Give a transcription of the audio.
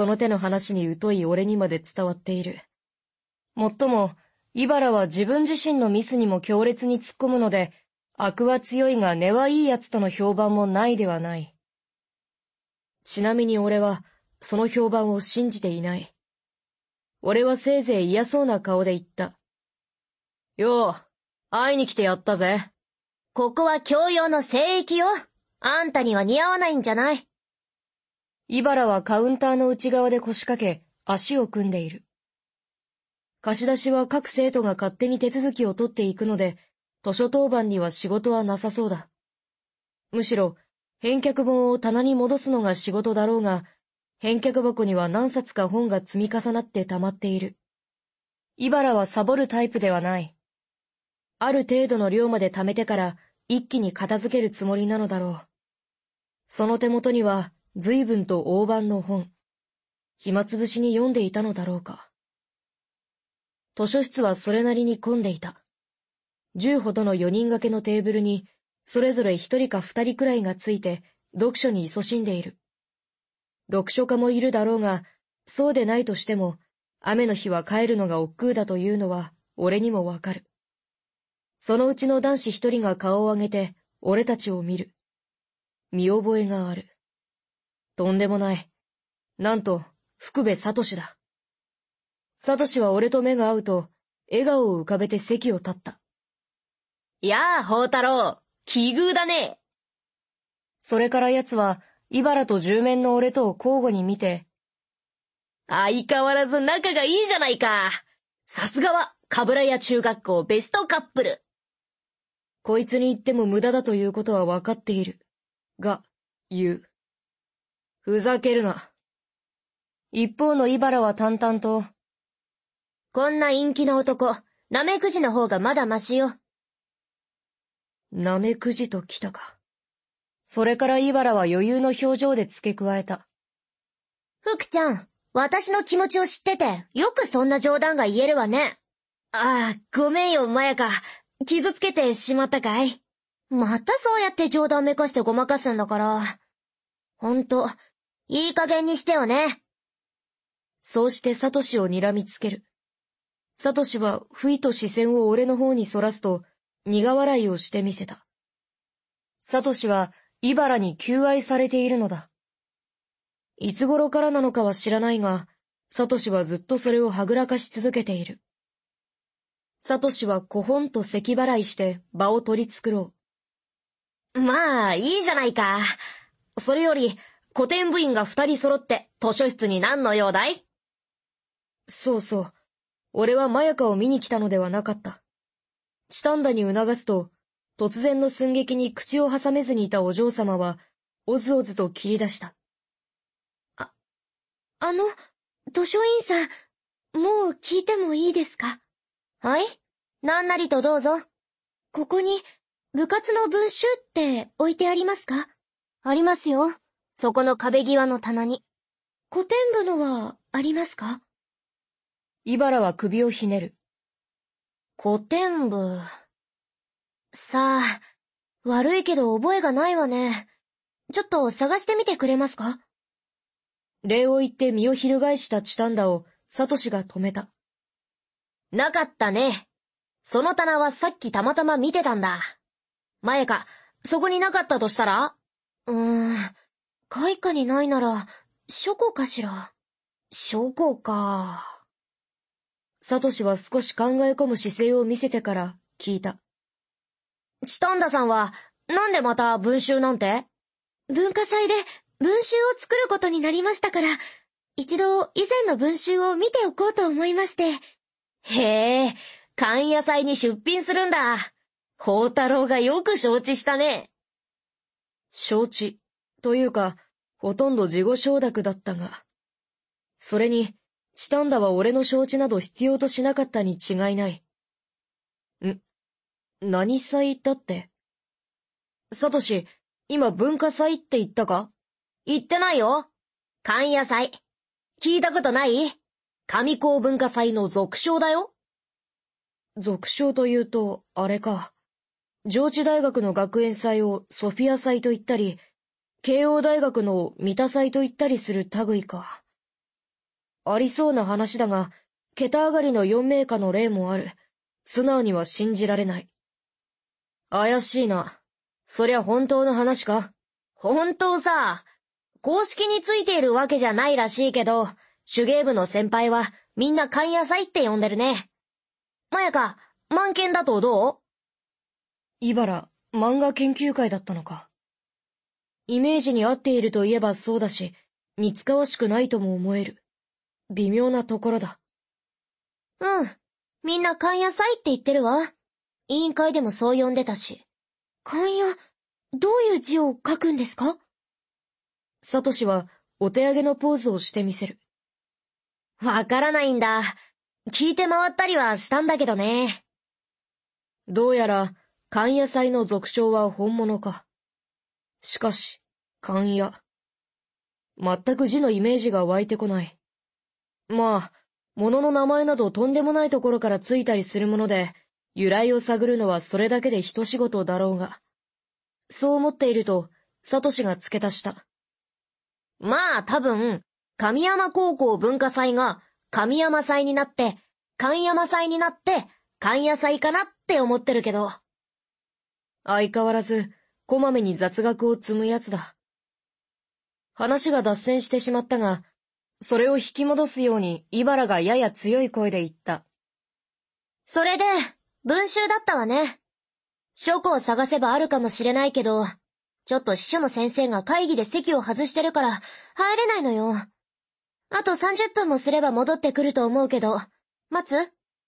その手の話に疎い俺にまで伝わっている。もっとも、イバラは自分自身のミスにも強烈に突っ込むので、悪は強いが根はいい奴との評判もないではない。ちなみに俺は、その評判を信じていない。俺はせいぜい嫌そうな顔で言った。よう、会いに来てやったぜ。ここは教養の聖域よ。あんたには似合わないんじゃない。イバラはカウンターの内側で腰掛け、足を組んでいる。貸し出しは各生徒が勝手に手続きを取っていくので、図書当番には仕事はなさそうだ。むしろ、返却本を棚に戻すのが仕事だろうが、返却箱には何冊か本が積み重なって溜まっている。イバラはサボるタイプではない。ある程度の量まで貯めてから一気に片付けるつもりなのだろう。その手元には随分と大判の本。暇つぶしに読んでいたのだろうか。図書室はそれなりに混んでいた。十ほどの四人掛けのテーブルに、それぞれ一人か二人くらいがついて、読書に勤しんでいる。読書家もいるだろうが、そうでないとしても、雨の日は帰るのが億劫だというのは、俺にもわかる。そのうちの男子一人が顔を上げて、俺たちを見る。見覚えがある。とんでもない。なんと、福部聡だ。聡は俺と目が合うと、笑顔を浮かべて席を立った。やあ、宝太郎、奇遇だね。それから奴は、茨と十面の俺とを交互に見て、相変わらず仲がいいじゃないか。さすがは、かぶらや中学校ベストカップル。こいつに言っても無駄だということは分かっている。が、言う。ふざけるな。一方の茨は淡々と、こんな陰気な男、なめくじの方がまだましよ。なめくじと来たか。それから茨は余裕の表情で付け加えた。福ちゃん、私の気持ちを知ってて、よくそんな冗談が言えるわね。ああ、ごめんよ、まやか。傷つけてしまったかい？またそうやって冗談めかしてごまかすんだから。ほんと、いい加減にしてよね。そうしてサトシを睨みつける。サトシは不意と視線を俺の方にそらすと、苦笑いをしてみせた。サトシは、イバラに求愛されているのだ。いつ頃からなのかは知らないが、サトシはずっとそれをはぐらかし続けている。サトシはこほんと咳払いして場を取り繕う。まあ、いいじゃないか。それより、古典部員が二人揃って図書室に何の用だい？そうそう。俺はマヤカを見に来たのではなかった。チタンダに促すと、突然の寸劇に口を挟めずにいたお嬢様は、おずおずと切り出した。あ、あの、図書委員さん、もう聞いてもいいですか？はい？何なりとどうぞ。ここに、部活の文集って置いてありますか？ありますよ。そこの壁際の棚に。古典部のは、ありますか？イバラは首をひねる。古典部。さあ、悪いけど覚えがないわね。ちょっと探してみてくれますか？礼を言って身を翻したチタンダをサトシが止めた。なかったね。その棚はさっきたまたま見てたんだ。前か、そこになかったとしたら？うーん、開花にないなら、書庫かしら？書庫か。サトシは少し考え込む姿勢を見せてから聞いた。チタンダさんは、なんでまた文集なんて？文化祭で文集を作ることになりましたから、一度以前の文集を見ておこうと思いまして。へえ、勘野菜に出品するんだ。宝太郎がよく承知したね。承知。というか、ほとんど自己承諾だったが。それに、チタンダは俺の承知など必要としなかったに違いない。ん？何祭だって？サトシ、今文化祭って言ったか？言ってないよ。勘野祭。聞いたことない？上高文化祭の俗称だよ。俗称というと、あれか。上智大学の学園祭をソフィア祭と言ったり、慶応大学の三田祭と言ったりする類か。ありそうな話だが、桁上がりの四名家の例もある。素直には信じられない。怪しいな。そりゃ本当の話か？本当さ。公式についているわけじゃないらしいけど、手芸部の先輩はみんな勘野菜って呼んでるね。まやか、満研だとどう？イバラ、漫画研究会だったのか。イメージに合っているといえばそうだし、似つかわしくないとも思える。微妙なところだ。うん。みんな勘野菜って言ってるわ。委員会でもそう呼んでたし。勘野、どういう字を書くんですか？サトシはお手上げのポーズをしてみせる。わからないんだ。聞いて回ったりはしたんだけどね。どうやら、勘野菜の俗称は本物か。しかし、勘野。全く字のイメージが湧いてこない。まあ、物の名前などとんでもないところからついたりするもので、由来を探るのはそれだけで一仕事だろうが。そう思っていると、サトシが付け足した。まあ多分、神山高校文化祭が神山祭になって、神山祭になって、神野祭かなって思ってるけど。相変わらず、こまめに雑学を積むやつだ。話が脱線してしまったが、それを引き戻すように、イバラがやや強い声で言った。それで、文集だったわね。書庫を探せばあるかもしれないけど、ちょっと司書の先生が会議で席を外してるから入れないのよ。あと30分もすれば戻ってくると思うけど、待つ？